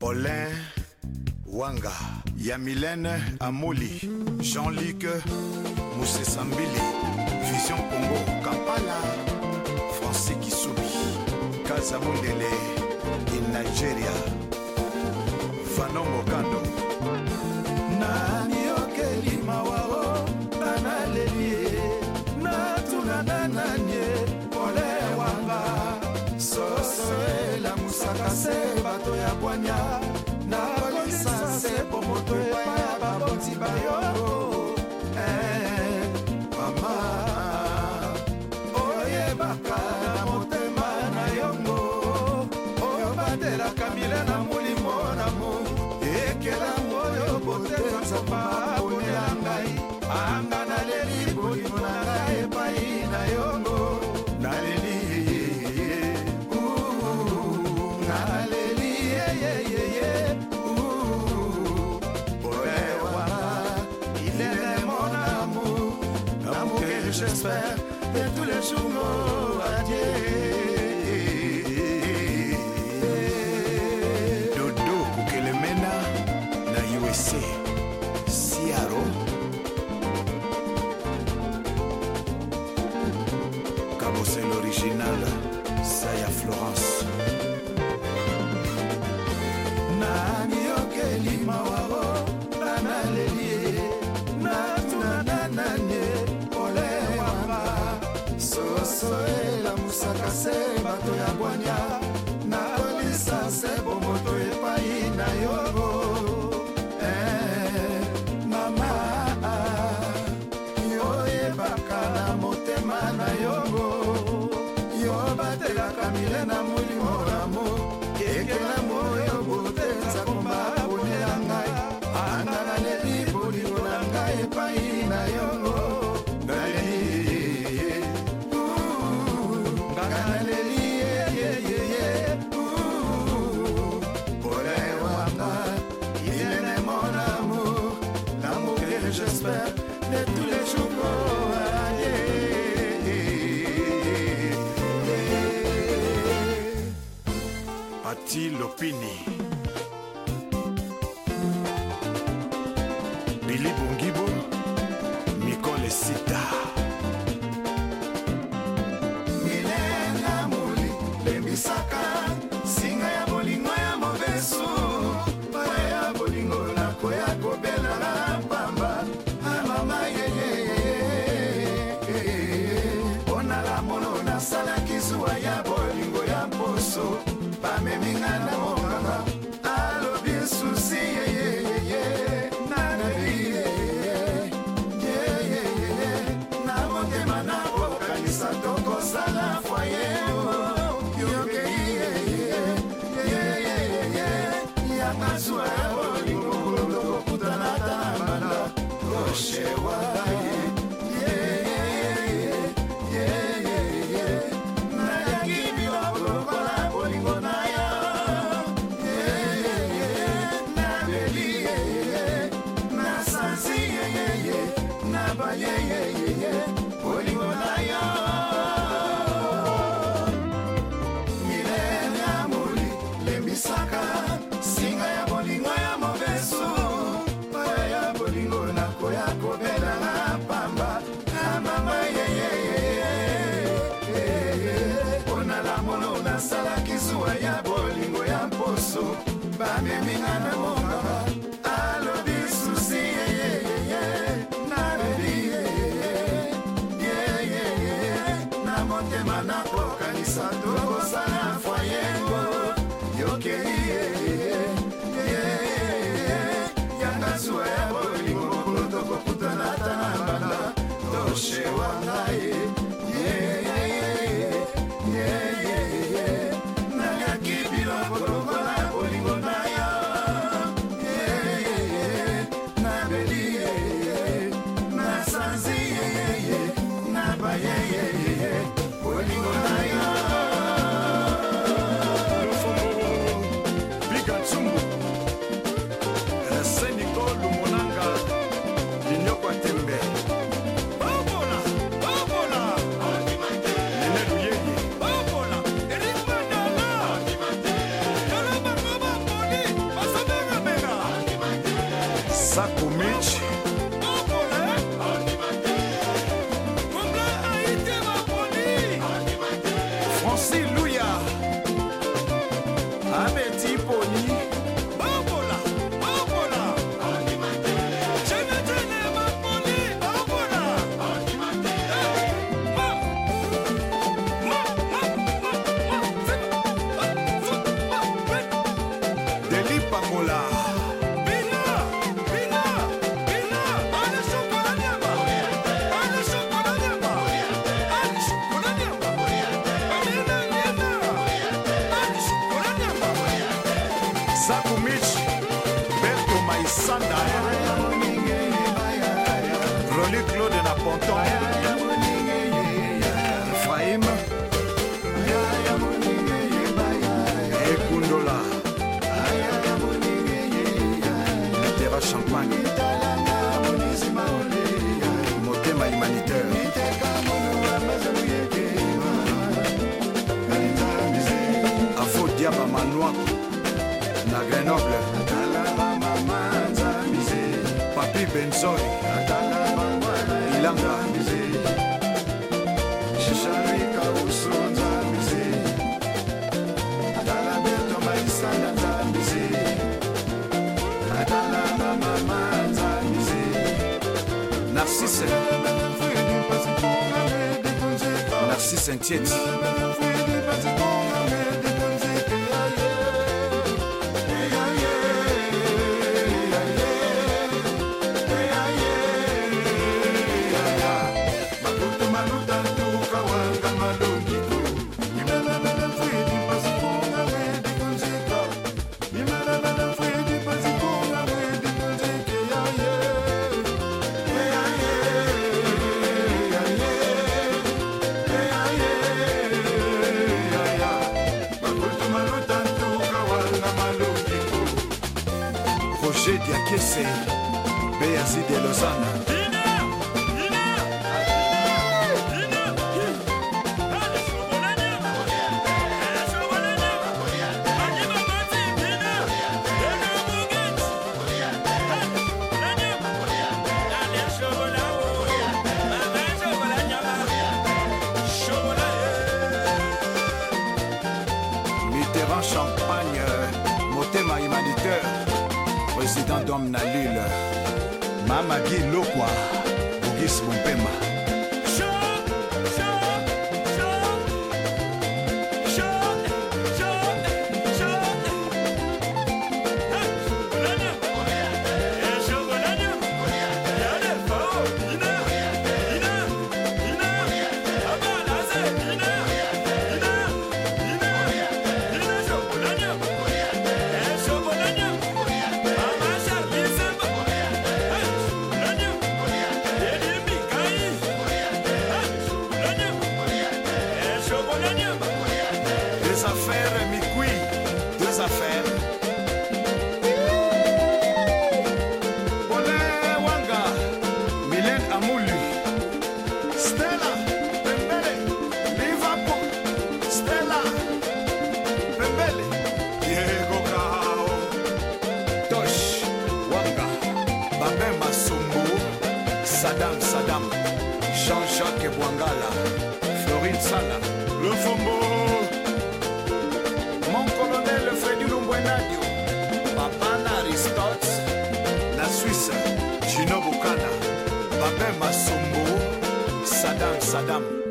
Paulin Wanga, Yamilene Amoli, Jean-Luc Moussé Sambili, Vision Congo, Kampala, Français Kisoubi, Kazamondele. bwanya nakolisa nse po moto epai ya baboti bayo eh, mama oyebaka na motema na yongo oyo batelaka mile na molimo na mo ekela moyo botezo nzapa j'espère que tous les jours mon adieu. Dodo kukelemena na USA Siaro Cabo c'est l'original, a Florence bato ya j'espère de tous les jours pour aller. Patti Lopini Billy Bongibo Nicole Sita bameminga na monganga alobi susi yeyeyeye nanabi yeyeye na motema na kokanisa tokosala fwaye yokei yeyeye yaka zwa ya bolingo tokokutana ta na banda roshe singa ya bolingo ya mobesu oyo ya bolingo nakoya kobelanga pamba na mama yeyeyeye mpo na lamono nasalaki zuwa ya bolingo ya mposo bameminga na mongaba alobi susi yeyeyeye nalobi yeyeye na motema nakokanisa pakola Sanda, Rolly Claude na Ponton. pensoi ilanga narcisse narcisse roger diakese mpe yazide lozana président d'homme na lule mama gi lokwa bogis bompema Sadam Sadam, Jean-Jacques Bwangala, Florine Sala, Le Fombo, mon colonel Freddy Lumbwenadio, Babana Aristote, la Suisse, Gino Bukana, Babé Massombo, Sadam Sadam.